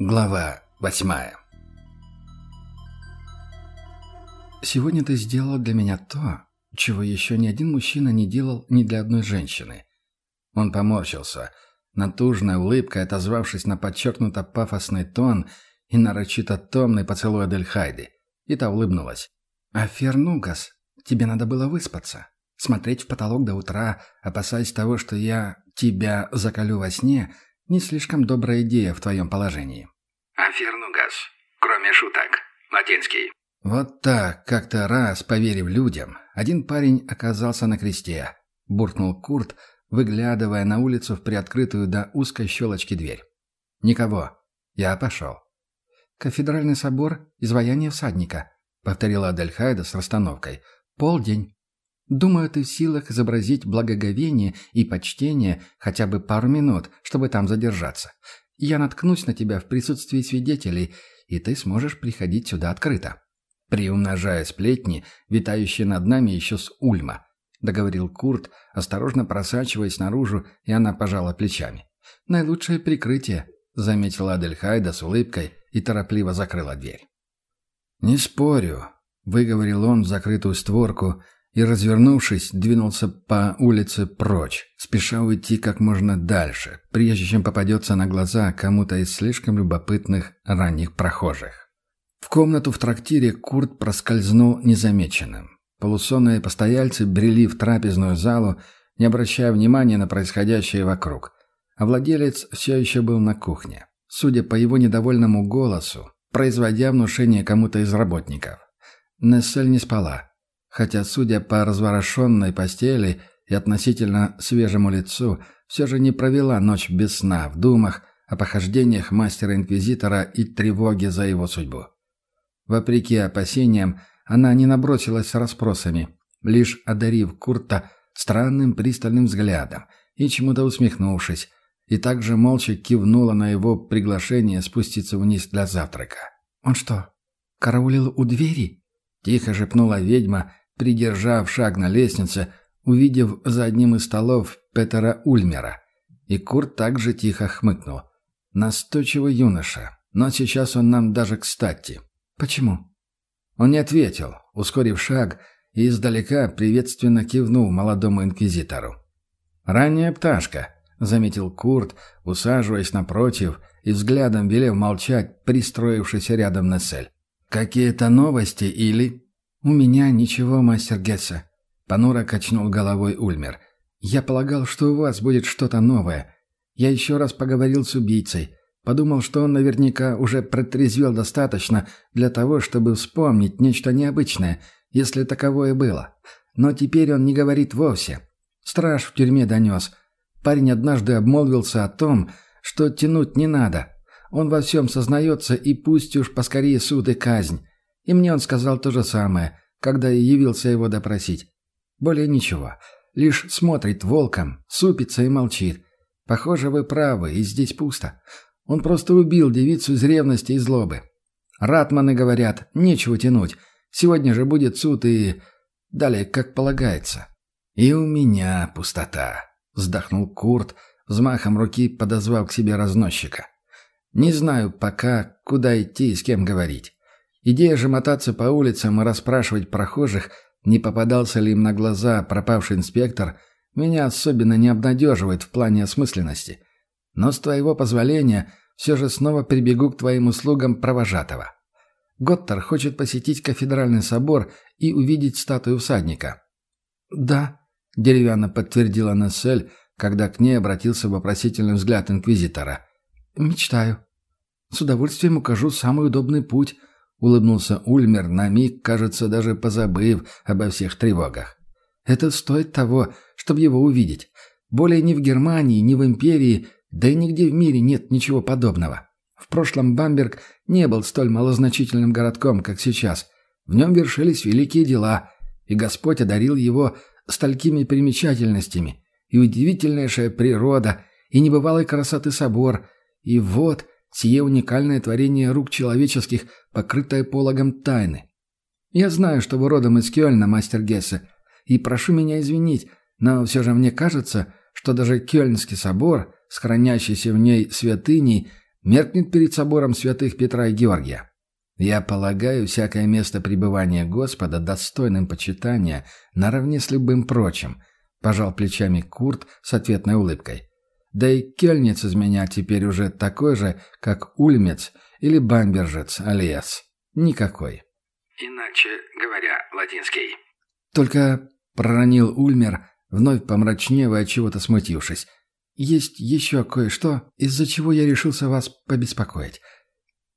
Глава восьмая «Сегодня ты сделал для меня то, чего еще ни один мужчина не делал ни для одной женщины». Он поморщился, натужной улыбкой отозвавшись на подчеркнуто пафосный тон и нарочито томный поцелуй Адельхайды. И та улыбнулась. «Афер Нугас, тебе надо было выспаться. Смотреть в потолок до утра, опасаясь того, что я тебя закалю во сне – не слишком добрая идея в твоем положении. Афернугас. Кроме шуток. Латинский. Вот так, как-то раз, поверив людям, один парень оказался на кресте. Буркнул Курт, выглядывая на улицу в приоткрытую до узкой щелочки дверь. «Никого. Я пошел». «Кафедральный собор, изваяние всадника», — повторила Адельхайда с расстановкой. «Полдень. Думаю, ты в силах изобразить благоговение и почтение хотя бы пару минут, чтобы там задержаться. Я наткнусь на тебя в присутствии свидетелей, и ты сможешь приходить сюда открыто. Приумножая сплетни, витающие над нами еще с Ульма, договорил Курт, осторожно просачиваясь наружу, и она пожала плечами. Наилучшее прикрытие, заметила Адельхайда с улыбкой и торопливо закрыла дверь. «Не спорю», — выговорил он в закрытую створку, — и, развернувшись, двинулся по улице прочь, спеша уйти как можно дальше, прежде чем попадется на глаза кому-то из слишком любопытных ранних прохожих. В комнату в трактире Курт проскользнул незамеченным. Полусонные постояльцы брели в трапезную залу, не обращая внимания на происходящее вокруг. А владелец все еще был на кухне. Судя по его недовольному голосу, производя внушение кому-то из работников. Нессель не спала хотя, судя по разворошенной постели и относительно свежему лицу, все же не провела ночь без сна в думах о похождениях мастера-инквизитора и тревоге за его судьбу. Вопреки опасениям, она не набросилась с расспросами, лишь одарив Курта странным пристальным взглядом и чему-то усмехнувшись, и также молча кивнула на его приглашение спуститься вниз для завтрака. «Он что, караулил у двери?» — тихо шепнула ведьма, придержав шаг на лестнице, увидев за одним из столов Петера Ульмера. И Курт также тихо хмыкнул. Настойчивый юноша, но сейчас он нам даже кстати. Почему? Он не ответил, ускорив шаг и издалека приветственно кивнул молодому инквизитору. «Ранняя пташка», — заметил Курт, усаживаясь напротив и взглядом велев молчать, пристроившись рядом на цель. «Какие-то новости или...» «У меня ничего, мастер Гетца», — понуро качнул головой Ульмер. «Я полагал, что у вас будет что-то новое. Я еще раз поговорил с убийцей. Подумал, что он наверняка уже протрезвел достаточно для того, чтобы вспомнить нечто необычное, если таковое было. Но теперь он не говорит вовсе. Страж в тюрьме донес. Парень однажды обмолвился о том, что тянуть не надо. Он во всем сознается, и пусть уж поскорее суд и казнь. И мне он сказал то же самое, когда явился его допросить. Более ничего. Лишь смотрит волком, супится и молчит. Похоже, вы правы, и здесь пусто. Он просто убил девицу из ревности и злобы. Ратманы говорят, нечего тянуть. Сегодня же будет суд и... Далее, как полагается. «И у меня пустота», — вздохнул Курт, взмахом руки подозвав к себе разносчика. «Не знаю пока, куда идти и с кем говорить. Идея же мотаться по улицам и расспрашивать прохожих, не попадался ли им на глаза пропавший инспектор, меня особенно не обнадеживает в плане осмысленности. Но с твоего позволения все же снова прибегу к твоим услугам провожатого. Готтер хочет посетить кафедральный собор и увидеть статую всадника. «Да», — деревянно подтвердила Нессель, когда к ней обратился вопросительный взгляд инквизитора. «Мечтаю. С удовольствием укажу самый удобный путь», Улыбнулся Ульмер, на миг, кажется, даже позабыв обо всех тревогах. Это стоит того, чтобы его увидеть. Более ни в Германии, ни в Империи, да и нигде в мире нет ничего подобного. В прошлом Бамберг не был столь малозначительным городком, как сейчас. В нем вершились великие дела, и Господь одарил его столькими примечательностями, и удивительнейшая природа, и небывалой красоты собор, и вот сие уникальное творение рук человеческих покрытая пологом тайны. Я знаю, что вы родом из Кёльна, мастер Гессе, и прошу меня извинить, но все же мне кажется, что даже Кёльнский собор с хранящейся в ней святыней меркнет перед собором святых Петра и Георгия. Я полагаю всякое место пребывания Господа достойным почитания наравне с любым прочим, пожал плечами Курт с ответной улыбкой. Да и кельниц из меня теперь уже такой же, как ульмец или бамбержец алиас. Никакой. Иначе говоря, латинский. Только проронил Ульмер, вновь помрачнев и от чего-то смутившись. Есть еще кое-что, из-за чего я решился вас побеспокоить.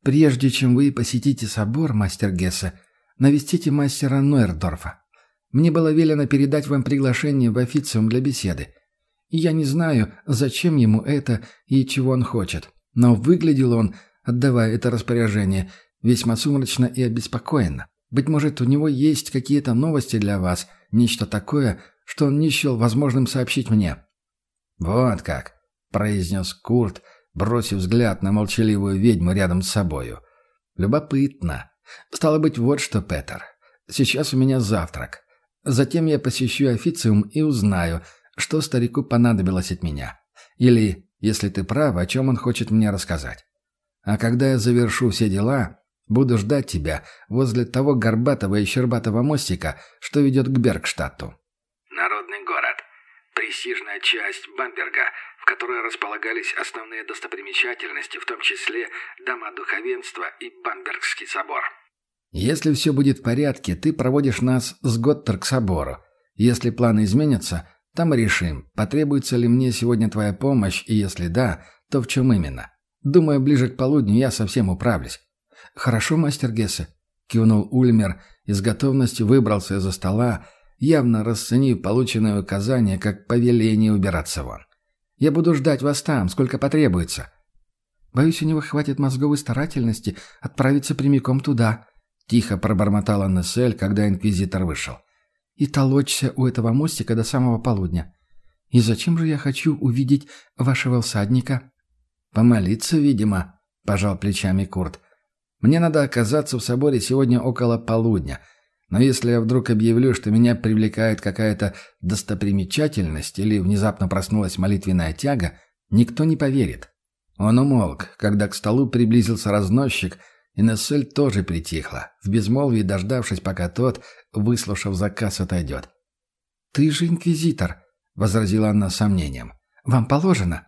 Прежде чем вы посетите собор, мастер Гессе, навестите мастера Нойердорфа. Мне было велено передать вам приглашение в официум для беседы. Я не знаю, зачем ему это и чего он хочет, но выглядел он, отдавая это распоряжение, весьма сумрачно и обеспокоенно. Быть может, у него есть какие-то новости для вас, нечто такое, что он не счел возможным сообщить мне». «Вот как», — произнес Курт, бросив взгляд на молчаливую ведьму рядом с собою. «Любопытно. Стало быть, вот что, Петер. Сейчас у меня завтрак. Затем я посещу официум и узнаю, что старику понадобилось от меня. Или, если ты прав, о чем он хочет мне рассказать. А когда я завершу все дела, Буду ждать тебя возле того горбатого и щербатого мостика, что ведет к Бергштадту». «Народный город. Престижная часть Бамберга, в которой располагались основные достопримечательности, в том числе дома духовенства и Бамбергский собор». «Если все будет в порядке, ты проводишь нас с Готтер к собору. Если планы изменятся, там решим, потребуется ли мне сегодня твоя помощь, и если да, то в чем именно. Думаю, ближе к полудню я совсем управлюсь. «Хорошо, мастер Гессе», — кивнул Ульмер и с готовностью выбрался из-за стола, явно расценив полученное указание как повеление убираться вон. «Я буду ждать вас там, сколько потребуется». «Боюсь, у него хватит мозговой старательности отправиться прямиком туда», — тихо пробормотала Нессель, когда инквизитор вышел. «И толочься у этого мостика до самого полудня. И зачем же я хочу увидеть вашего всадника?» «Помолиться, видимо», — пожал плечами Курт. Мне надо оказаться в соборе сегодня около полудня. Но если я вдруг объявлю, что меня привлекает какая-то достопримечательность или внезапно проснулась молитвенная тяга, никто не поверит. Он умолк, когда к столу приблизился разносчик, и Нессель тоже притихла, в безмолвии дождавшись, пока тот, выслушав заказ, отойдет. «Ты же инквизитор», — возразила она с сомнением. «Вам положено».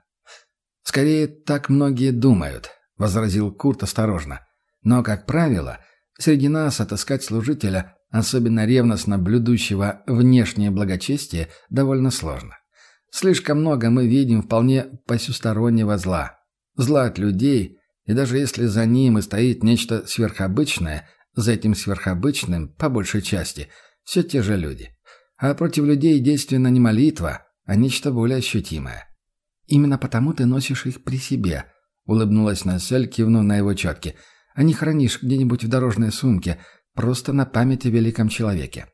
«Скорее, так многие думают», — возразил Курт осторожно. Но, как правило, среди нас отыскать служителя, особенно ревностно блюдущего внешнее благочестие, довольно сложно. Слишком много мы видим вполне посюстороннего зла. Зла от людей, и даже если за ним и стоит нечто сверхобычное, за этим сверхобычным, по большей части, все те же люди. А против людей действенно не молитва, а нечто более ощутимое. «Именно потому ты носишь их при себе», — улыбнулась Насель, кивнув на его четки — а не хранишь где-нибудь в дорожной сумке, просто на память о великом человеке.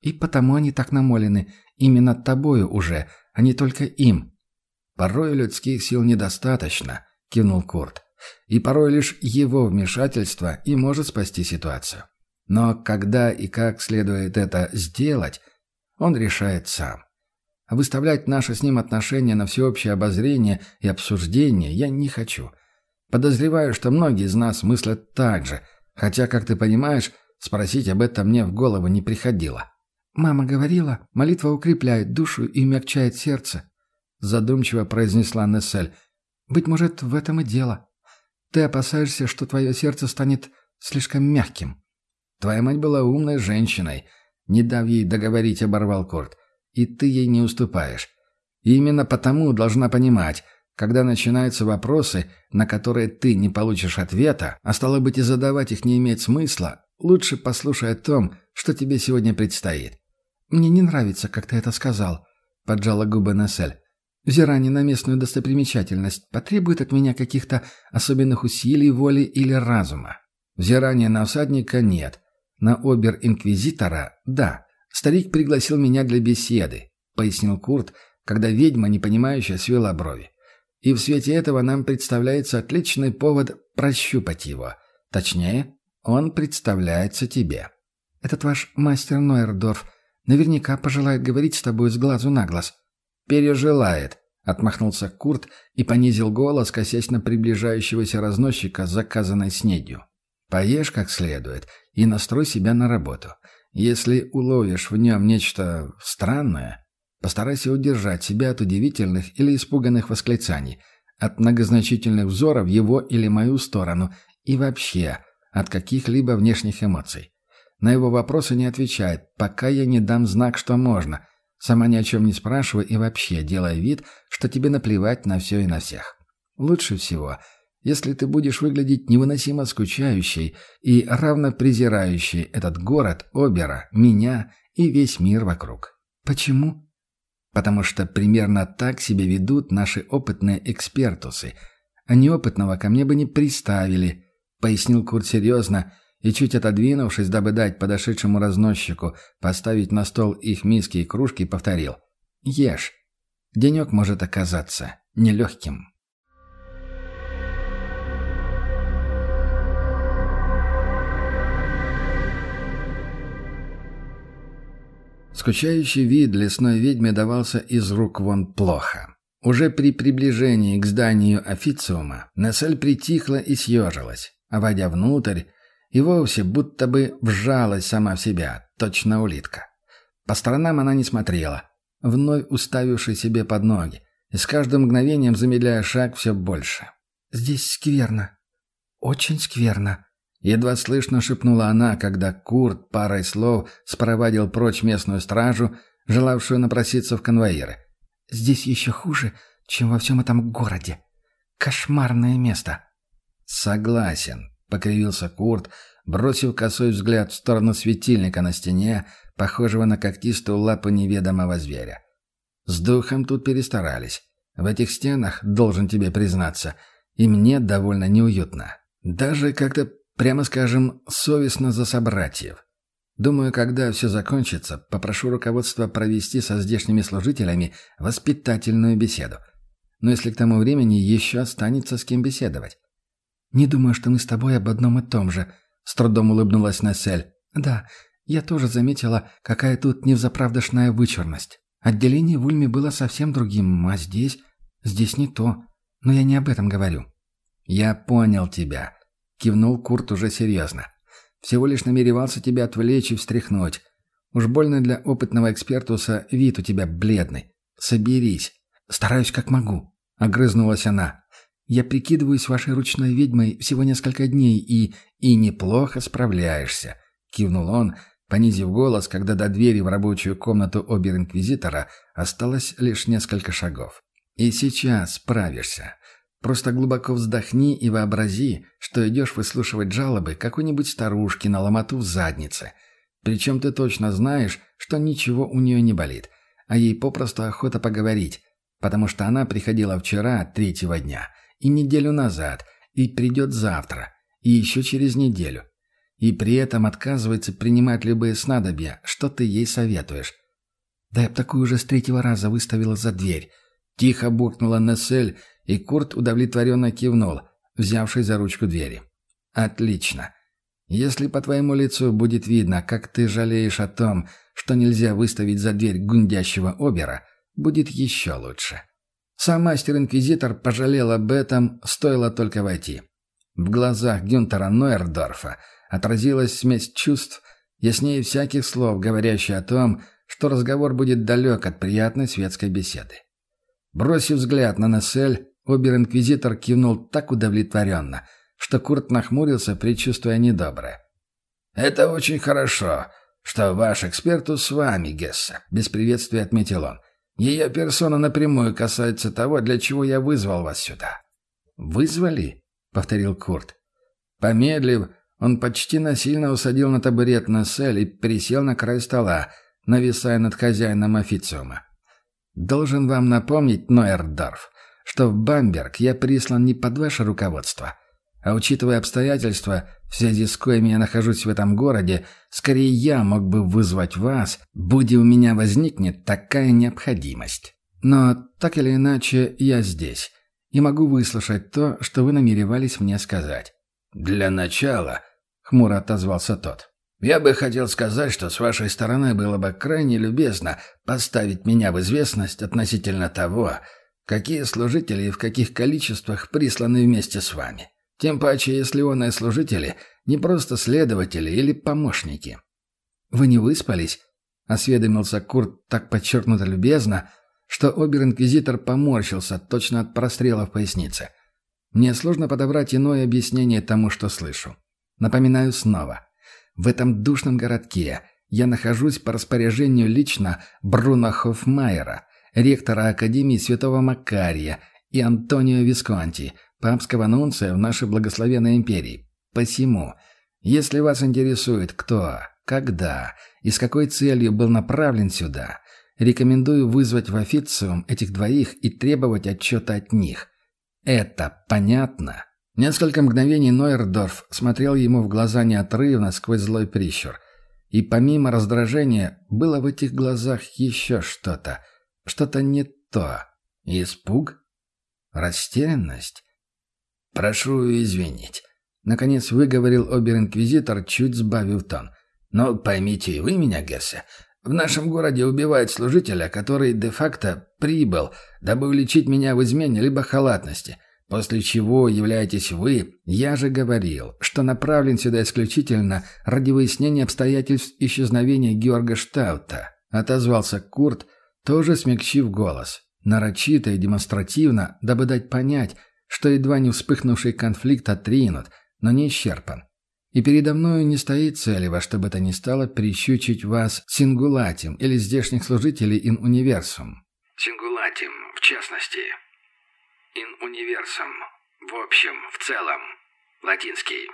И потому они так намолены именно тобою уже, а не только им. Порой людских сил недостаточно, кивнул Курт. И порой лишь его вмешательство и может спасти ситуацию. Но когда и как следует это сделать, он решает сам. Выставлять наши с ним отношения на всеобщее обозрение и обсуждение я не хочу. Подозреваю, что многие из нас мыслят так же, хотя, как ты понимаешь, спросить об этом мне в голову не приходило. «Мама говорила, молитва укрепляет душу и умягчает сердце», — задумчиво произнесла Нессель. «Быть может, в этом и дело. Ты опасаешься, что твое сердце станет слишком мягким». «Твоя мать была умной женщиной», — не дав ей договорить, оборвал Корт. «И ты ей не уступаешь. И именно потому должна понимать, когда начинаются вопросы, на которые ты не получишь ответа, а стало быть и задавать их не имеет смысла, лучше послушай о том, что тебе сегодня предстоит. «Мне не нравится, как ты это сказал», — поджала губы Нессель. «Взирание на местную достопримечательность потребует от меня каких-то особенных усилий, воли или разума. Взирания на всадника нет. На обер-инквизитора — да. Старик пригласил меня для беседы», — пояснил Курт, когда ведьма, непонимающая, свела брови. И в свете этого нам представляется отличный повод прощупать его. Точнее, он представляется тебе. Этот ваш мастер Нойердорф наверняка пожелает говорить с тобой с глазу на глаз. Пережелает, Отмахнулся Курт и понизил голос, косясь на приближающегося разносчика заказанной снедью. «Поешь как следует и настрой себя на работу. Если уловишь в нем нечто странное, постарайся удержать себя от удивительных или испуганных восклицаний, от многозначительных взоров его или мою сторону и вообще от каких-либо внешних эмоций. На его вопросы не отвечает, пока я не дам знак, что можно. Сама ни о чем не спрашивай и вообще делай вид, что тебе наплевать на все и на всех. Лучше всего, если ты будешь выглядеть невыносимо скучающей и равно презирающей этот город, Обера, меня и весь мир вокруг. Почему? Потому что примерно так себя ведут наши опытные экспертусы. А неопытного ко мне бы не приставили, пояснил Курт серьезно, и, чуть отодвинувшись, дабы дать подошедшему разносчику поставить на стол их миски и кружки, повторил. «Ешь. Денек может оказаться нелегким». Скучающий вид лесной ведьме давался из рук вон плохо. Уже при приближении к зданию официума Нессель притихла и съежилась, а войдя внутрь, и вовсе будто бы вжалась сама в себя, точно улитка. По сторонам она не смотрела, вновь уставившись себе под ноги, и с каждым мгновением замедляя шаг все больше. «Здесь скверно. Очень скверно», — едва слышно шепнула она, когда Курт парой слов спровадил прочь местную стражу, желавшую напроситься в конвоиры. «Здесь еще хуже, чем во всем этом городе. Кошмарное место». «Согласен», — покривился Курт, бросив косой взгляд в сторону светильника на стене, похожего на когтистую лапу неведомого зверя. «С духом тут перестарались. В этих стенах, должен тебе признаться, и мне довольно неуютно. Даже как-то, прямо скажем, совестно за собратьев. Думаю, когда все закончится, попрошу руководства провести со здешними служителями воспитательную беседу. Но если к тому времени еще останется с кем беседовать. «Не думаю, что мы с тобой об одном и том же», — с трудом улыбнулась Насель. «Да, я тоже заметила, какая тут невзаправдошная вычурность. Отделение в Ульме было совсем другим, а здесь... Здесь не то. Но я не об этом говорю». «Я понял тебя», — кивнул Курт уже серьезно. «Всего лишь намеревался тебя отвлечь и встряхнуть. Уж больно для опытного экспертуса вид у тебя бледный. Соберись». «Стараюсь как могу», — огрызнулась она. Я прикидываюсь вашей ручной ведьмой всего несколько дней и... и неплохо справляешься», — кивнул он, понизив голос, когда до двери в рабочую комнату обер-инквизитора осталось лишь несколько шагов. «И сейчас справишься. Просто глубоко вздохни и вообрази, что идешь выслушивать жалобы какой-нибудь старушки на ломоту в заднице. Причем ты точно знаешь, что ничего у нее не болит, а ей попросту охота поговорить, потому что она приходила вчера, третьего дня» и неделю назад, и придет завтра, и еще через неделю. И при этом отказывается принимать любые снадобья, что ты ей советуешь. Да я б такую уже с третьего раза выставила за дверь. Тихо буркнула Нессель, и Курт удовлетворенно кивнул, взявший за ручку двери. «Отлично. Если по твоему лицу будет видно, как ты жалеешь о том, что нельзя выставить за дверь гундящего обера, будет еще лучше». Сам мастер-инквизитор пожалел об этом, стоило только войти. В глазах Гюнтера Нойердорфа отразилась смесь чувств, яснее всяких слов, говорящая о том, что разговор будет далек от приятной светской беседы. Бросив взгляд на Нессель, обер-инквизитор кивнул так удовлетворенно, что Курт нахмурился, предчувствуя недоброе. «Это очень хорошо, что ваш экспертус с вами, Гесса», — без приветствия отметил он. Ее персона напрямую касается того, для чего я вызвал вас сюда». «Вызвали?» — повторил Курт. Помедлив, он почти насильно усадил на табурет Нессель и присел на край стола, нависая над хозяином официума. «Должен вам напомнить, Нойердорф, что в Бамберг я прислан не под ваше руководство, а учитывая обстоятельства, в связи с коими я нахожусь в этом городе, скорее я мог бы вызвать вас, будь у меня возникнет такая необходимость. Но так или иначе я здесь и могу выслушать то, что вы намеревались мне сказать». «Для начала», — хмуро отозвался тот, — «я бы хотел сказать, что с вашей стороны было бы крайне любезно поставить меня в известность относительно того, какие служители и в каких количествах присланы вместе с вами. Тем паче, если он и служители не просто следователи или помощники. «Вы не выспались?» — осведомился Курт так подчеркнуто любезно, что обер-инквизитор поморщился точно от прострела в пояснице. Мне сложно подобрать иное объяснение тому, что слышу. Напоминаю снова. В этом душном городке я нахожусь по распоряжению лично Бруно Хоффмайера, ректора Академии Святого Макария и Антонио Висконти, папского нунция в нашей благословенной империи. Посему, если вас интересует кто, когда и с какой целью был направлен сюда, рекомендую вызвать в официум этих двоих и требовать отчета от них. Это понятно?» Несколько мгновений Нойердорф смотрел ему в глаза неотрывно сквозь злой прищур. И помимо раздражения, было в этих глазах еще что-то. Что-то не то. Испуг? Растерянность? «Прошу извинить», — наконец выговорил обер-инквизитор, чуть сбавив тон. «Но поймите и вы меня, Гессе, в нашем городе убивают служителя, который де-факто прибыл, дабы уличить меня в измене либо халатности». После чего являетесь вы, я же говорил, что направлен сюда исключительно ради выяснения обстоятельств исчезновения Георга Штаута. Отозвался Курт, тоже смягчив голос. Нарочито и демонстративно, дабы дать понять, что едва не вспыхнувший конфликт отринут, но не исчерпан. И передо мною не стоит цели во что бы то ни стало прищучить вас сингулатим или здешних служителей ин универсум. Сингулатим, в частности, in universum. В общем, в целом. Латинский.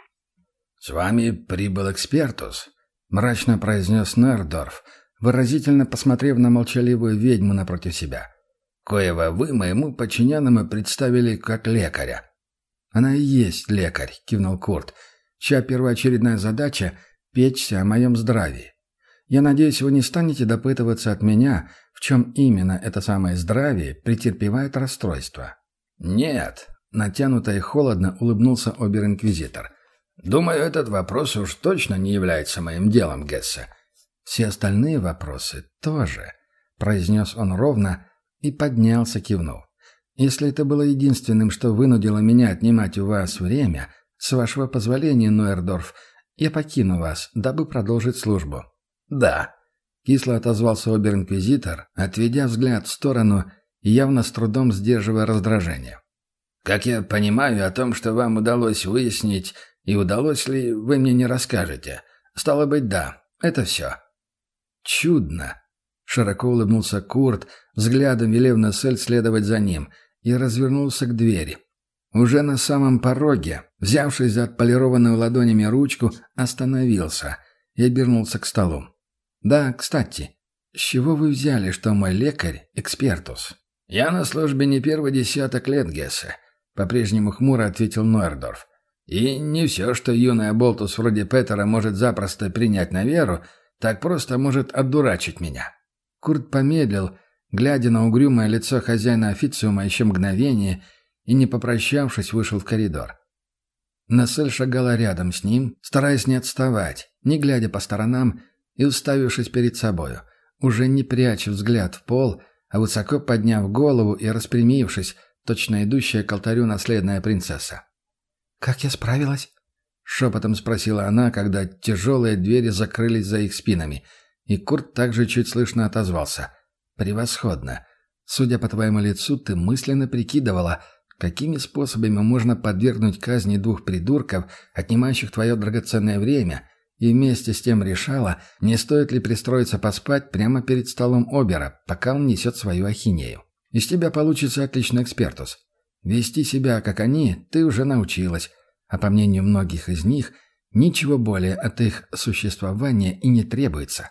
«С вами прибыл экспертус», — мрачно произнес Нердорф, выразительно посмотрев на молчаливую ведьму напротив себя. «Коего вы моему подчиненному представили как лекаря». «Она и есть лекарь», — кивнул Курт, чья первоочередная задача — печься о моем здравии. Я надеюсь, вы не станете допытываться от меня, в чем именно это самое здравие претерпевает расстройство. «Нет», — натянуто и холодно улыбнулся обер-инквизитор. «Думаю, этот вопрос уж точно не является моим делом, Гессе». «Все остальные вопросы тоже», — произнес он ровно и поднялся, кивнув. «Если это было единственным, что вынудило меня отнимать у вас время, с вашего позволения, Нойердорф, я покину вас, дабы продолжить службу». «Да», — кисло отозвался обер-инквизитор, отведя взгляд в сторону явно с трудом сдерживая раздражение. «Как я понимаю, о том, что вам удалось выяснить, и удалось ли, вы мне не расскажете. Стало быть, да, это все». «Чудно!» — широко улыбнулся Курт, взглядом велев Нессель следовать за ним, и развернулся к двери. Уже на самом пороге, взявшись за отполированную ладонями ручку, остановился и обернулся к столу. «Да, кстати, с чего вы взяли, что мой лекарь — экспертус?» «Я на службе не первый десяток лет, Гессе», — по-прежнему хмуро ответил Нойердорф. «И не все, что юный болтус вроде Петера может запросто принять на веру, так просто может отдурачить меня». Курт помедлил, глядя на угрюмое лицо хозяина официума еще мгновение, и, не попрощавшись, вышел в коридор. Насель шагала рядом с ним, стараясь не отставать, не глядя по сторонам и уставившись перед собою, уже не пряча взгляд в пол — а высоко подняв голову и распрямившись, точно идущая к алтарю наследная принцесса. «Как я справилась?» — шепотом спросила она, когда тяжелые двери закрылись за их спинами, и Курт также чуть слышно отозвался. «Превосходно. Судя по твоему лицу, ты мысленно прикидывала, какими способами можно подвергнуть казни двух придурков, отнимающих твое драгоценное время, и вместе с тем решала, не стоит ли пристроиться поспать прямо перед столом Обера, пока он несет свою ахинею. Из тебя получится отличный экспертус. Вести себя, как они, ты уже научилась, а по мнению многих из них, ничего более от их существования и не требуется.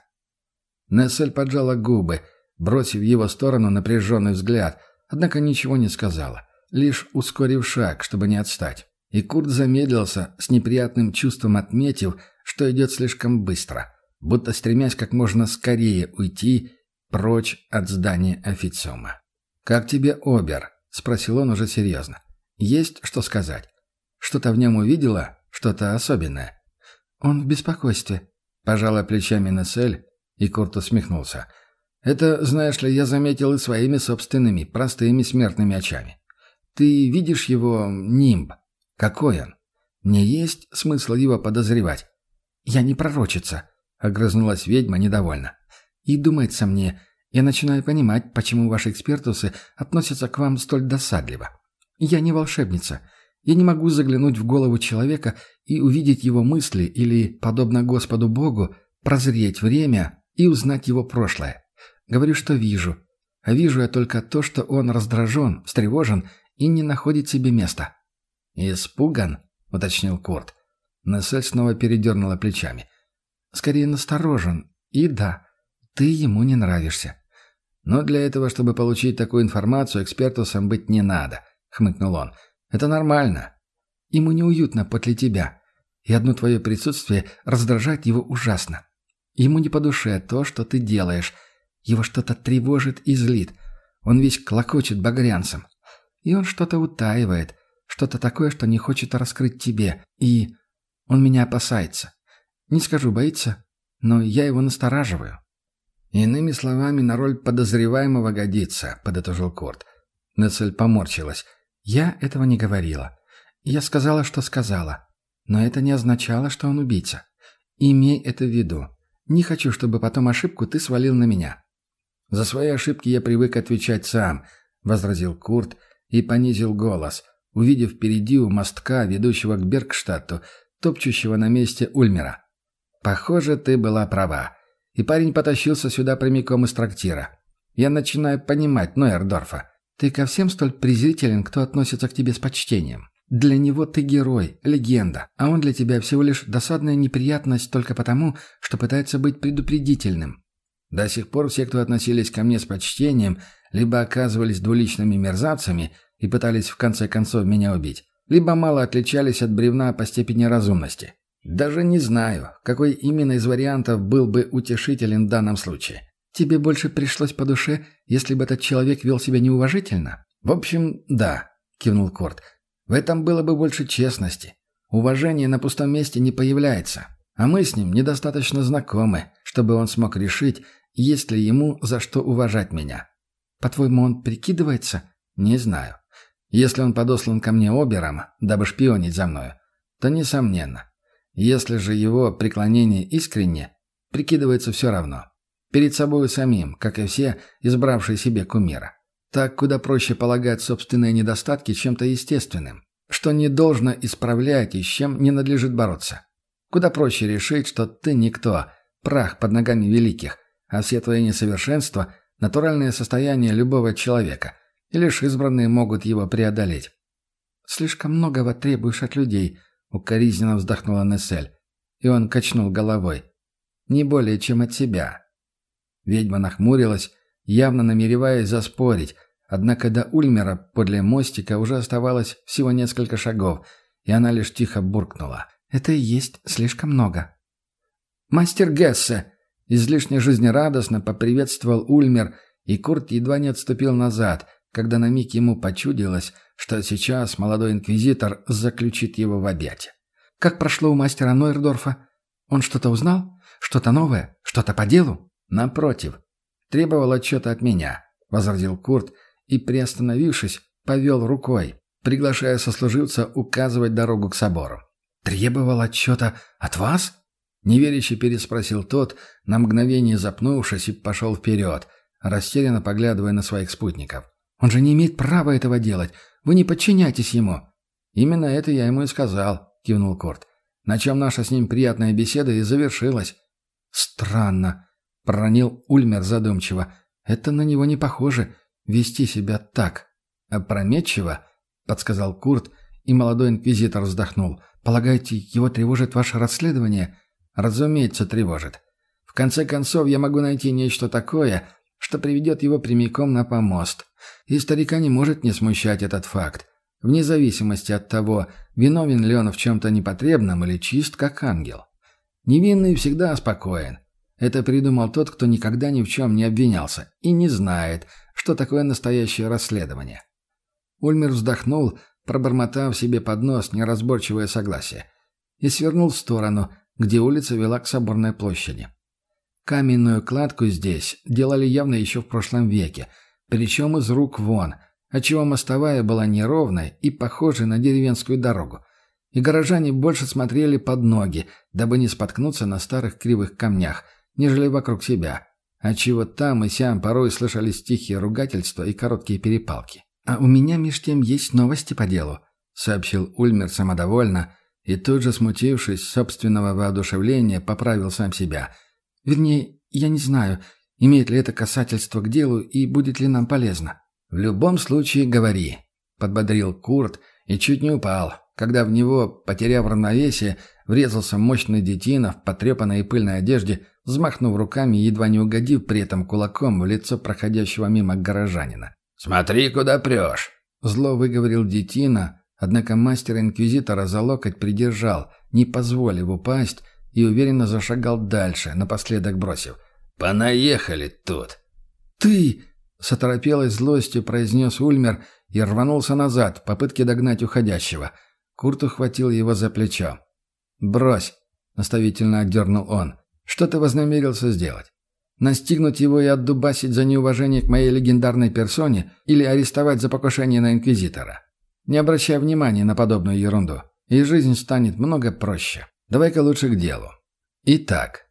Нессель поджала губы, бросив в его сторону напряженный взгляд, однако ничего не сказала, лишь ускорив шаг, чтобы не отстать. И Курт замедлился, с неприятным чувством отметив, что идет слишком быстро, будто стремясь как можно скорее уйти прочь от здания официума. «Как тебе Обер?» — спросил он уже серьезно. «Есть что сказать? Что-то в нем увидела? Что-то особенное?» «Он в беспокойстве», — пожала плечами Нессель, и Курт усмехнулся. Это, знаешь ли, я заметил и своими собственными, простыми смертными очами. Ты видишь его нимб? Какой он? Мне есть смысл его подозревать. Я не пророчица, — огрызнулась ведьма недовольно. И думается мне, я начинаю понимать, почему ваши экспертусы относятся к вам столь досадливо. Я не волшебница. Я не могу заглянуть в голову человека и увидеть его мысли или, подобно Господу Богу, прозреть время и узнать его прошлое. Говорю, что вижу. А вижу я только то, что он раздражен, встревожен и не находит себе места. «Испуган?» — уточнил Курт. Нессель снова передернула плечами. «Скорее насторожен. И да, ты ему не нравишься». «Но для этого, чтобы получить такую информацию, экспертусом быть не надо», — хмыкнул он. «Это нормально. Ему неуютно подле тебя, и одно твое присутствие раздражает его ужасно. Ему не по душе то, что ты делаешь. Его что-то тревожит и злит. Он весь клокочет багрянцем. И он что-то утаивает, что-то такое, что не хочет раскрыть тебе. И он меня опасается. Не скажу, боится, но я его настораживаю. «Иными словами, на роль подозреваемого годится», — подытожил Корт. Нессель поморщилась. «Я этого не говорила. Я сказала, что сказала. Но это не означало, что он убийца. Имей это в виду. Не хочу, чтобы потом ошибку ты свалил на меня». «За свои ошибки я привык отвечать сам», — возразил Курт и понизил голос, увидев впереди у мостка, ведущего к Бергштадту, топчущего на месте Ульмера. «Похоже, ты была права и парень потащился сюда прямиком из трактира. Я начинаю понимать Нойердорфа. Ты ко всем столь презрителен, кто относится к тебе с почтением. Для него ты герой, легенда, а он для тебя всего лишь досадная неприятность только потому, что пытается быть предупредительным. До сих пор все, кто относились ко мне с почтением, либо оказывались двуличными мерзавцами и пытались в конце концов меня убить, либо мало отличались от бревна по степени разумности. Даже не знаю, какой именно из вариантов был бы утешителен в данном случае. Тебе больше пришлось по душе, если бы этот человек вел себя неуважительно? В общем, да, кивнул Корт. В этом было бы больше честности. Уважение на пустом месте не появляется. А мы с ним недостаточно знакомы, чтобы он смог решить, есть ли ему за что уважать меня. По-твоему, он прикидывается? Не знаю. Если он подослан ко мне обером, дабы шпионить за мною, то несомненно. Если же его преклонение искренне, прикидывается все равно. Перед собой самим, как и все, избравшие себе кумира. Так куда проще полагать собственные недостатки чем-то естественным, что не должно исправлять и с чем не надлежит бороться. Куда проще решить, что ты никто, прах под ногами великих, а все твои несовершенства – натуральное состояние любого человека, и лишь избранные могут его преодолеть. «Слишком многого требуешь от людей», Укоризненно вздохнула Нессель. И он качнул головой. «Не более, чем от себя». Ведьма нахмурилась, явно намереваясь заспорить, однако до Ульмера подле мостика уже оставалось всего несколько шагов, и она лишь тихо буркнула. «Это и есть слишком много». «Мастер Гессе!» Излишне жизнерадостно поприветствовал Ульмер, и Курт едва не отступил назад, когда на миг ему почудилось, что сейчас молодой инквизитор заключит его в объятия. «Как прошло у мастера Нойердорфа? Он что-то узнал? Что-то новое? Что-то по делу?» «Напротив. Требовал отчета от меня», — возразил Курт и, приостановившись, повел рукой, приглашая сослуживца указывать дорогу к собору. «Требовал отчета от вас?» Неверяще переспросил тот, на мгновение запнувшись и пошел вперед, растерянно поглядывая на своих спутников. Он же не имеет права этого делать. Вы не подчиняйтесь ему». «Именно это я ему и сказал», — кивнул Корт. «На чем наша с ним приятная беседа и завершилась». «Странно», — проронил Ульмер задумчиво. «Это на него не похоже, вести себя так». «Опрометчиво», — подсказал Курт, и молодой инквизитор вздохнул. «Полагаете, его тревожит ваше расследование?» «Разумеется, тревожит. В конце концов, я могу найти нечто такое, что приведет его прямиком на помост. И старика не может не смущать этот факт, вне зависимости от того, виновен ли он в чем-то непотребном или чист, как ангел. Невинный всегда спокоен. Это придумал тот, кто никогда ни в чем не обвинялся и не знает, что такое настоящее расследование. Ульмер вздохнул, пробормотав себе под нос неразборчивое согласие, и свернул в сторону, где улица вела к соборной площади. Каменную кладку здесь делали явно еще в прошлом веке, причем из рук вон, отчего мостовая была неровной и похожей на деревенскую дорогу. И горожане больше смотрели под ноги, дабы не споткнуться на старых кривых камнях, нежели вокруг себя, отчего там и сям порой слышались тихие ругательства и короткие перепалки. «А у меня меж тем есть новости по делу», — сообщил Ульмер самодовольно, и тут же, смутившись собственного воодушевления, поправил сам себя. «Вернее, я не знаю, имеет ли это касательство к делу и будет ли нам полезно». «В любом случае говори», — подбодрил Курт и чуть не упал, когда в него, потеряв равновесие, врезался мощный детина в потрепанной и пыльной одежде, взмахнув руками едва не угодив при этом кулаком в лицо проходящего мимо горожанина. «Смотри, куда прешь!» Зло выговорил детина, Однако мастер-инквизитора за локоть придержал, не позволив упасть, и уверенно зашагал дальше, напоследок бросив. «Понаехали тут!» «Ты!» — с злостью произнес Ульмер и рванулся назад в попытке догнать уходящего. Курт ухватил его за плечо. «Брось!» — наставительно отдернул он. «Что ты вознамерился сделать? Настигнуть его и отдубасить за неуважение к моей легендарной персоне или арестовать за покушение на инквизитора?» Не обращай внимания на подобную ерунду, и жизнь станет много проще. Давай-ка лучше к делу. Итак,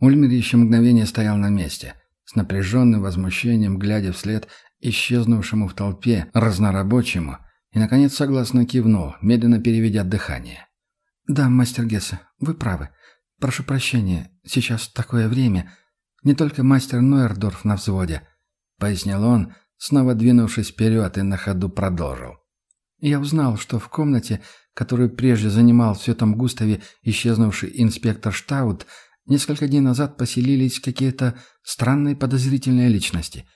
Ульмер еще мгновение стоял на месте, с напряженным возмущением, глядя вслед исчезнувшему в толпе разнорабочему, и, наконец, согласно кивнул, медленно переведя дыхание. «Да, мастер Гессе, вы правы. Прошу прощения, сейчас такое время. Не только мастер Нойердорф на взводе», — пояснил он, снова двинувшись вперед и на ходу продолжил. Я узнал, что в комнате, которую прежде занимал в Святом Густаве исчезнувший инспектор Штаут, несколько дней назад поселились какие-то странные подозрительные личности.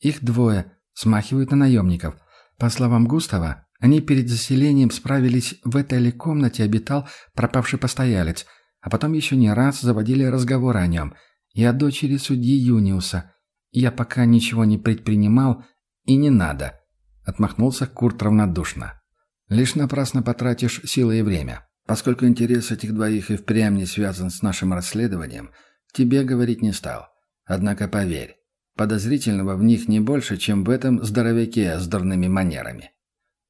Их двое, смахивают на наемников. По словам Густава, они перед заселением справились, в этой ли комнате обитал пропавший постоялец, а потом еще не раз заводили разговоры о нем и о дочери судьи Юниуса. Я пока ничего не предпринимал, и не надо. Отмахнулся Курт равнодушно. «Лишь напрасно потратишь силы и время. Поскольку интерес этих двоих и впрямь не связан с нашим расследованием, тебе говорить не стал. Однако поверь, подозрительного в них не больше, чем в этом здоровяке с дурными манерами».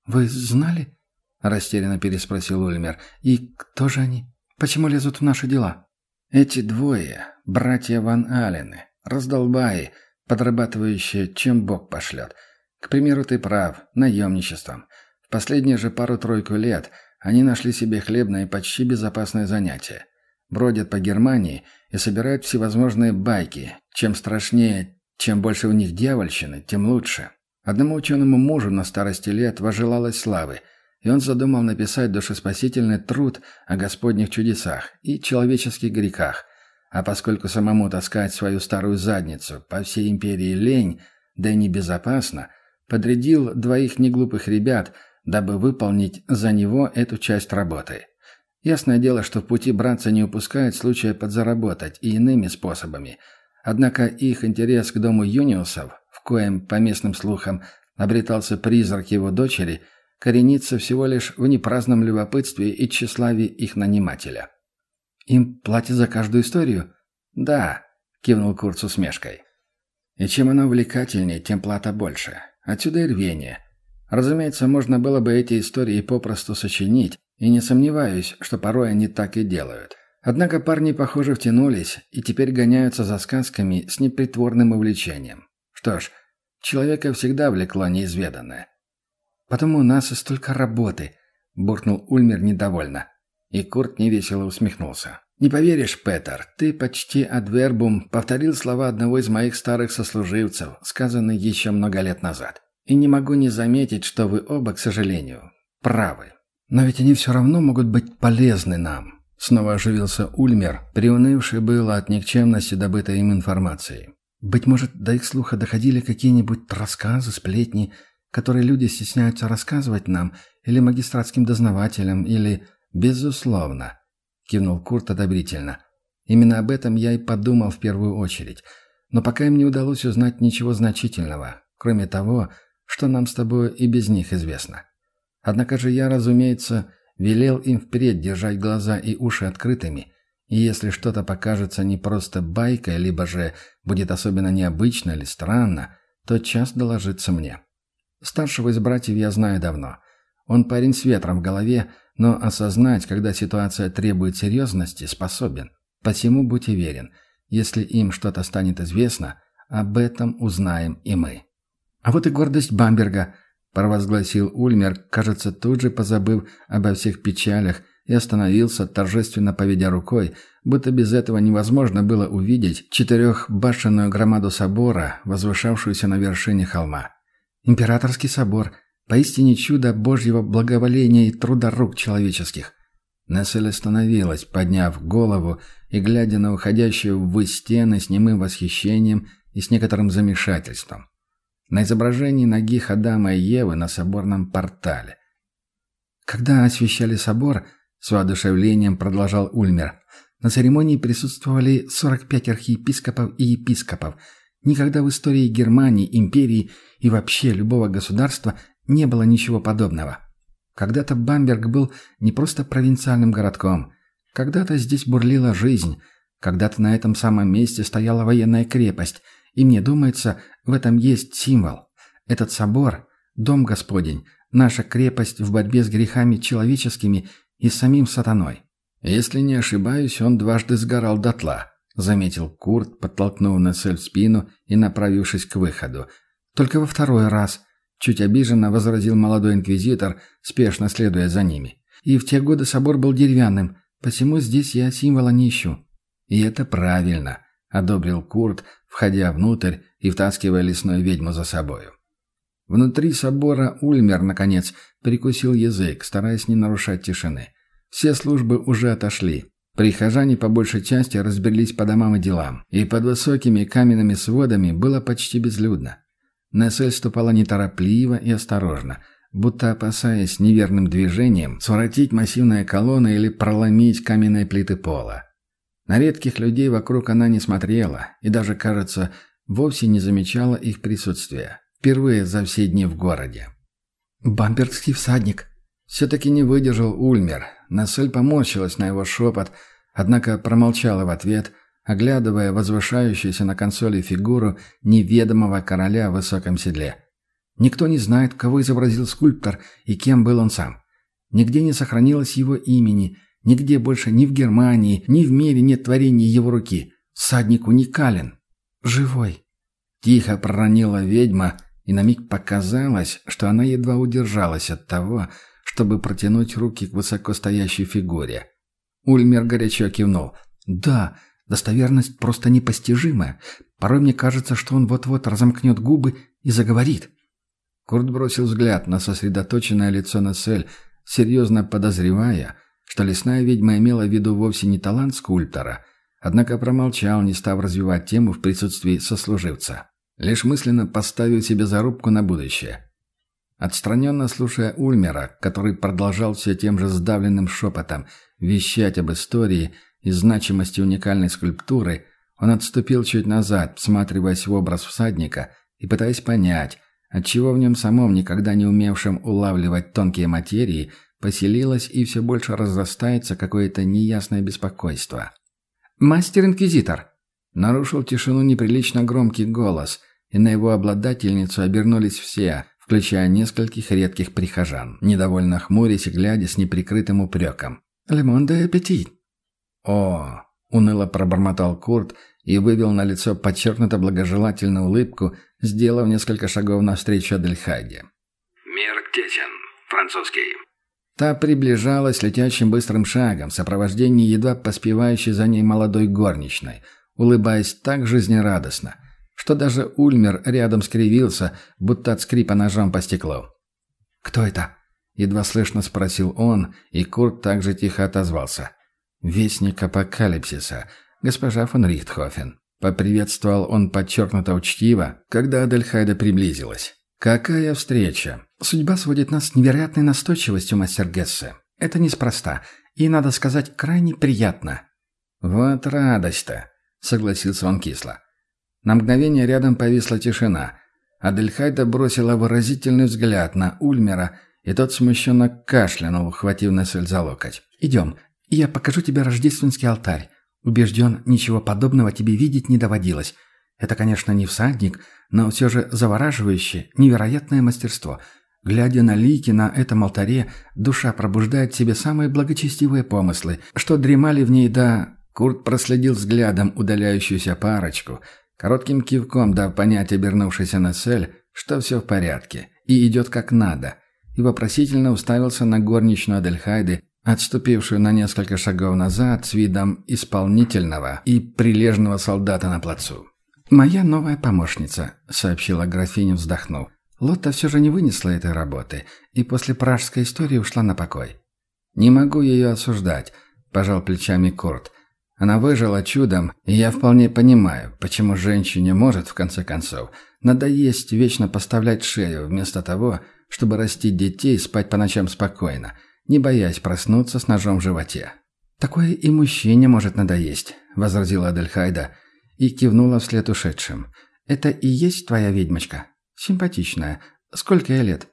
«Вы знали?» – растерянно переспросил Ульмер. «И кто же они? Почему лезут в наши дела?» «Эти двое – братья Ван Алены, раздолбаи, подрабатывающие, чем Бог пошлет – к примеру, ты прав, наемничеством. В последние же пару-тройку лет они нашли себе хлебное и почти безопасное занятие. Бродят по Германии и собирают всевозможные байки. Чем страшнее, чем больше у них дьявольщины, тем лучше. Одному ученому мужу на старости лет вожелалось славы, и он задумал написать душеспасительный труд о Господних чудесах и человеческих грехах. А поскольку самому таскать свою старую задницу по всей империи лень, да и небезопасно, Подрядил двоих неглупых ребят, дабы выполнить за него эту часть работы. Ясное дело, что в пути братца не упускают случая подзаработать и иными способами. Однако их интерес к дому Юниусов, в коем, по местным слухам, обретался призрак его дочери, коренится всего лишь в непраздном любопытстве и тщеславии их нанимателя. «Им платят за каждую историю?» «Да», — кивнул Курт с усмешкой. «И чем она увлекательнее, тем плата больше. Отсюда и рвение. Разумеется, можно было бы эти истории попросту сочинить, и не сомневаюсь, что порой они так и делают. Однако парни, похоже, втянулись и теперь гоняются за сказками с непритворным увлечением. Что ж, человека всегда влекло неизведанное. «Потому у нас и столько работы», — буркнул Ульмер недовольно. И Курт невесело усмехнулся. «Не поверишь, Петер, ты почти адвербум повторил слова одного из моих старых сослуживцев, сказанные еще много лет назад. И не могу не заметить, что вы оба, к сожалению, правы. Но ведь они все равно могут быть полезны нам». Снова оживился Ульмер, приунывший было от никчемности добытой им информации. «Быть может, до их слуха доходили какие-нибудь рассказы, сплетни, которые люди стесняются рассказывать нам, или магистратским дознавателям, или...» «Безусловно», кивнул Курт одобрительно. Именно об этом я и подумал в первую очередь. Но пока им не удалось узнать ничего значительного, кроме того, что нам с тобой и без них известно. Однако же я, разумеется, велел им впредь держать глаза и уши открытыми И если что-то покажется не просто байкой, либо же будет особенно необычно или странно, то час доложится мне. Старшего из братьев я знаю давно. Он парень с ветром в голове, но осознать, когда ситуация требует серьезности, способен. Посему будь уверен, если им что-то станет известно, об этом узнаем и мы. А вот и гордость Бамберга, провозгласил Ульмер, кажется, тут же позабыв обо всех печалях, и остановился, торжественно поведя рукой, будто без этого невозможно было увидеть четырехбашенную громаду собора, возвышавшуюся на вершине холма. Императорский собор, поистине чудо Божьего благоволения и труда рук человеческих. Нессель остановилась, подняв голову и глядя на уходящую ввысь стены с немым восхищением и с некоторым замешательством. На изображении ноги Адама и Евы на соборном портале. Когда освещали собор, с воодушевлением продолжал Ульмер, на церемонии присутствовали 45 архиепископов и епископов. Никогда в истории Германии, империи и вообще любого государства не было ничего подобного. Когда-то Бамберг был не просто провинциальным городком. Когда-то здесь бурлила жизнь. Когда-то на этом самом месте стояла военная крепость. И мне думается, в этом есть символ. Этот собор – дом Господень, наша крепость в борьбе с грехами человеческими и самим сатаной. Если не ошибаюсь, он дважды сгорал дотла, заметил Курт, подтолкнув Нессель в спину и направившись к выходу. Только во второй раз – Чуть обиженно возразил молодой инквизитор, спешно следуя за ними. И в те годы собор был деревянным, посему здесь я символа не ищу. И это правильно, одобрил Курт, входя внутрь и втаскивая лесную ведьму за собою. Внутри собора Ульмер, наконец, прикусил язык, стараясь не нарушать тишины. Все службы уже отошли. Прихожане по большей части разбрелись по домам и делам, и под высокими каменными сводами было почти безлюдно. Нессель ступала неторопливо и осторожно, будто опасаясь неверным движением своротить массивные колонны или проломить каменные плиты пола. На редких людей вокруг она не смотрела и даже, кажется, вовсе не замечала их присутствия. Впервые за все дни в городе. «Бамбергский всадник!» Все-таки не выдержал Ульмер. Насель поморщилась на его шепот, однако промолчала в ответ – оглядывая возвышающуюся на консоли фигуру неведомого короля в высоком седле. Никто не знает, кого изобразил скульптор и кем был он сам. Нигде не сохранилось его имени, нигде больше ни в Германии, ни в мире нет творений его руки. Садник уникален. Живой. Тихо проронила ведьма, и на миг показалось, что она едва удержалась от того, чтобы протянуть руки к высокостоящей фигуре. Ульмер горячо кивнул. «Да, Достоверность просто непостижимая. Порой мне кажется, что он вот-вот разомкнет губы и заговорит. Курт бросил взгляд на сосредоточенное лицо Нессель, серьезно подозревая, что лесная ведьма имела в виду вовсе не талант скульптора, однако промолчал, не став развивать тему в присутствии сослуживца. Лишь мысленно поставил себе зарубку на будущее. Отстраненно слушая Ульмера, который продолжал все тем же сдавленным шепотом вещать об истории – и значимости уникальной скульптуры, он отступил чуть назад, всматриваясь в образ всадника и пытаясь понять, отчего в нем самом, никогда не умевшем улавливать тонкие материи, поселилось и все больше разрастается какое-то неясное беспокойство. «Мастер-инквизитор!» Нарушил тишину неприлично громкий голос, и на его обладательницу обернулись все, включая нескольких редких прихожан, недовольно хмурясь и глядя с неприкрытым упреком. «Лемон де аппетит!» «О!» — уныло пробормотал Курт и вывел на лицо подчеркнуто благожелательную улыбку, сделав несколько шагов навстречу Адельхайде. «Мир тесен. Французский». Та приближалась летящим быстрым шагом в сопровождении едва поспевающей за ней молодой горничной, улыбаясь так жизнерадостно, что даже Ульмер рядом скривился, будто от скрипа ножом по стеклу. «Кто это?» — едва слышно спросил он, и Курт также тихо отозвался. «Вестник апокалипсиса, госпожа фон Рихтхофен». Поприветствовал он подчеркнуто учтиво, когда Адельхайда приблизилась. «Какая встреча! Судьба сводит нас с невероятной настойчивостью, мастер Гессе. Это неспроста, и, надо сказать, крайне приятно». «Вот радость-то!» — согласился он кисло. На мгновение рядом повисла тишина. Адельхайда бросила выразительный взгляд на Ульмера, и тот смущенно кашлянул, ухватив Нессель за локоть. «Идем, «Я покажу тебе рождественский алтарь. Убежден, ничего подобного тебе видеть не доводилось. Это, конечно, не всадник, но все же завораживающее, невероятное мастерство. Глядя на лики на этом алтаре, душа пробуждает в себе самые благочестивые помыслы, что дремали в ней до... Курт проследил взглядом удаляющуюся парочку, коротким кивком дав понять обернувшийся на цель, что все в порядке и идет как надо, и вопросительно уставился на горничную Адельхайды, отступившую на несколько шагов назад с видом исполнительного и прилежного солдата на плацу. «Моя новая помощница», — сообщила графиня, вздохнув. Лотта все же не вынесла этой работы и после пражской истории ушла на покой. «Не могу ее осуждать», — пожал плечами Курт. «Она выжила чудом, и я вполне понимаю, почему женщине может, в конце концов, надоесть вечно поставлять шею вместо того, чтобы растить детей и спать по ночам спокойно, не боясь проснуться с ножом в животе». «Такое и мужчине может надоесть», — возразила Адельхайда, — и кивнула вслед ушедшим. «Это и есть твоя ведьмочка? Симпатичная. Сколько ей лет?»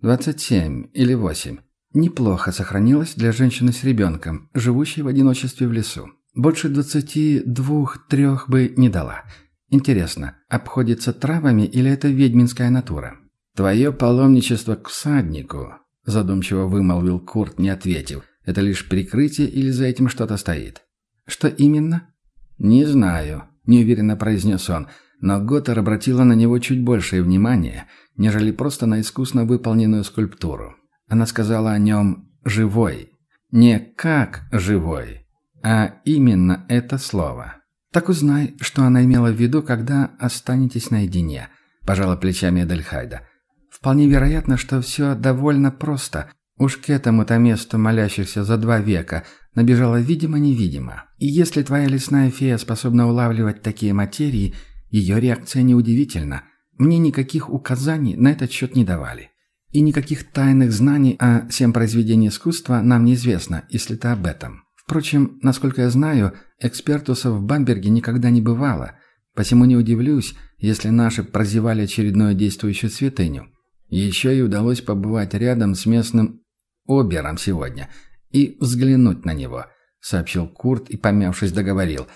«Двадцать семь или восемь. Неплохо сохранилась для женщины с ребенком, живущей в одиночестве в лесу. Больше двадцати двух-трех бы не дала. Интересно, обходится травами или это ведьминская натура?» «Твое паломничество к всаднику», – задумчиво вымолвил Курт, не ответив. «Это лишь прикрытие или за этим что-то стоит?» «Что именно?» «Не знаю неуверенно произнес он, но Готтер обратила на него чуть большее внимание, нежели просто на искусно выполненную скульптуру. Она сказала о нем «живой». Не «как живой», а именно это слово. «Так узнай, что она имела в виду, когда останетесь наедине», – пожала плечами Эдельхайда. «Вполне вероятно, что все довольно просто. Уж к этому-то месту молящихся за два века набежала видимо-невидимо. И если твоя лесная фея способна улавливать такие материи, ее реакция неудивительна. Мне никаких указаний на этот счет не давали. И никаких тайных знаний о всем произведении искусства нам неизвестно, если ты об этом. Впрочем, насколько я знаю, экспертусов в Бамберге никогда не бывало, посему не удивлюсь, если наши прозевали очередную действующую святыню. Еще и удалось побывать рядом с местным обером сегодня – и взглянуть на него», — сообщил Курт и, помявшись, договорил.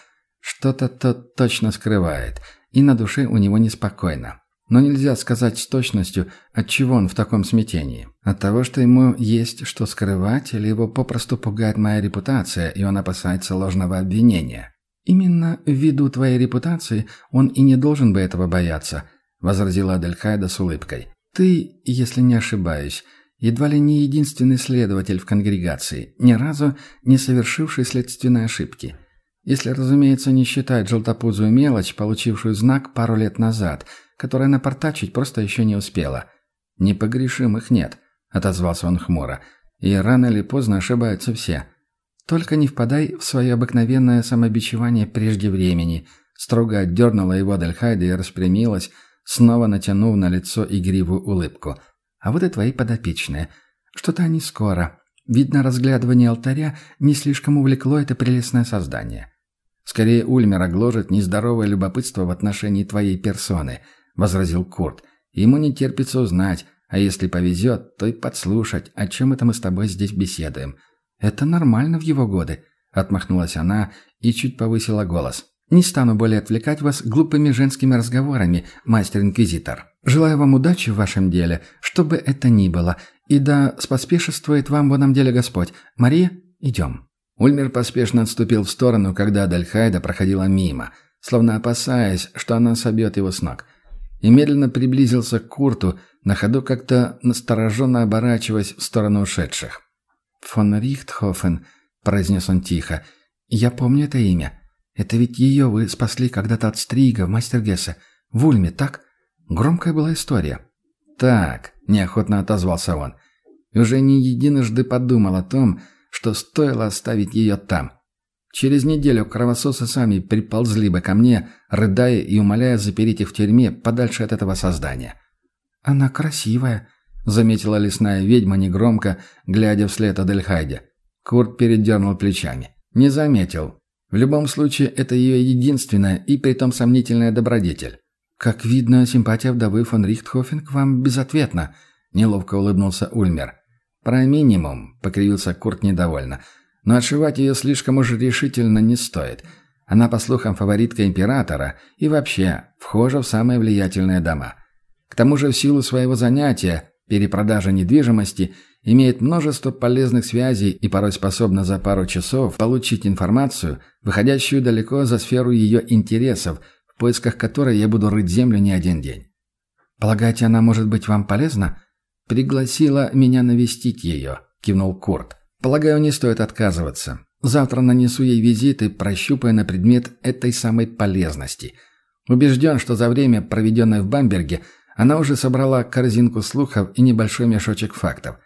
«Что-то тот точно скрывает, и на душе у него неспокойно. Но нельзя сказать с точностью, от чего он в таком смятении. От того, что ему есть что скрывать, или его попросту пугает моя репутация, и он опасается ложного обвинения. Именно ввиду твоей репутации он и не должен бы этого бояться», — возразила Адельхайда с улыбкой. «Ты, если не ошибаюсь, едва ли не единственный следователь в конгрегации, ни разу не совершивший следственной ошибки. Если, разумеется, не считать желтопузую мелочь, получившую знак пару лет назад, которая напортачить просто еще не успела. «Непогрешимых нет», — отозвался он хмуро, — «и рано или поздно ошибаются все. Только не впадай в свое обыкновенное самобичевание прежде времени», — строго отдернула его Дельхайда и распрямилась, снова натянув на лицо игривую улыбку — а вот и твои подопечные. Что-то они скоро. Видно, разглядывание алтаря не слишком увлекло это прелестное создание. Скорее, Ульмера гложет нездоровое любопытство в отношении твоей персоны, возразил Курт. Ему не терпится узнать, а если повезет, то и подслушать, о чем это мы с тобой здесь беседуем. Это нормально в его годы, отмахнулась она и чуть повысила голос. Не стану более отвлекать вас глупыми женскими разговорами, мастер-инквизитор. Желаю вам удачи в вашем деле, что бы это ни было, и да споспешествует вам в этом деле Господь. Мария, идем». Ульмер поспешно отступил в сторону, когда Дальхайда проходила мимо, словно опасаясь, что она собьет его с ног, и медленно приблизился к Курту, на ходу как-то настороженно оборачиваясь в сторону ушедших. «Фон Рихтхофен», — произнес он тихо, — «я помню это имя». Это ведь ее вы спасли когда-то от Стрига в Мастергессе. В Ульме, так? Громкая была история». «Так», — неохотно отозвался он. И уже не единожды подумал о том, что стоило оставить ее там. Через неделю кровососы сами приползли бы ко мне, рыдая и умоляя запереть их в тюрьме подальше от этого создания. «Она красивая», — заметила лесная ведьма негромко, глядя вслед Адельхайде. Курт передернул плечами. «Не заметил. В любом случае, это ее единственная и притом сомнительная добродетель. «Как видно, симпатия вдовы фон Рихтхофен к вам безответна», — неловко улыбнулся Ульмер. «Про минимум», — покривился Курт недовольно. Но отшивать ее слишком уж решительно не стоит. Она, по слухам, фаворитка императора и вообще вхожа в самые влиятельные дома. К тому же в силу своего занятия, перепродажи недвижимости, имеет множество полезных связей и порой способна за пару часов получить информацию, выходящую далеко за сферу ее интересов, в поисках которой я буду рыть землю не один день. «Полагаете, она может быть вам полезна?» «Пригласила меня навестить ее», — кивнул Курт. «Полагаю, не стоит отказываться. Завтра нанесу ей визит и прощупаю на предмет этой самой полезности. Убежден, что за время, проведенное в Бамберге, она уже собрала корзинку слухов и небольшой мешочек фактов.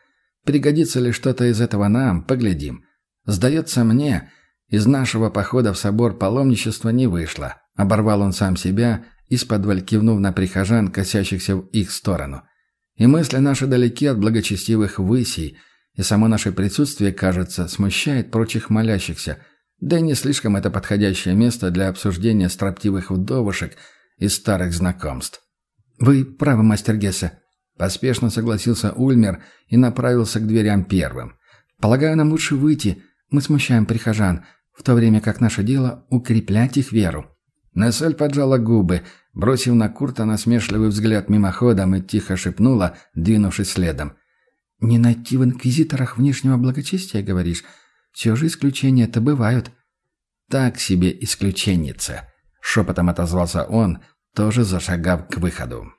Пригодится ли что-то из этого нам, поглядим. Сдается мне, из нашего похода в собор паломничества не вышло. Оборвал он сам себя из-под кивнув на прихожан, косящихся в их сторону. И мысли наши далеки от благочестивых высей, и само наше присутствие, кажется, смущает прочих молящихся, да и не слишком это подходящее место для обсуждения строптивых вдовушек и старых знакомств. «Вы правы, мастер Гессе», — поспешно согласился Ульмер и направился к дверям первым. «Полагаю, нам лучше выйти, мы смущаем прихожан, в то время как наше дело — укреплять их веру». Нессель поджала губы, бросив на Курта насмешливый взгляд мимоходом и тихо шепнула, двинувшись следом. «Не найти в инквизиторах внешнего благочестия, говоришь? Все же исключения-то бывают». «Так себе исключенница», — шепотом отозвался он, тоже зашагав к выходу.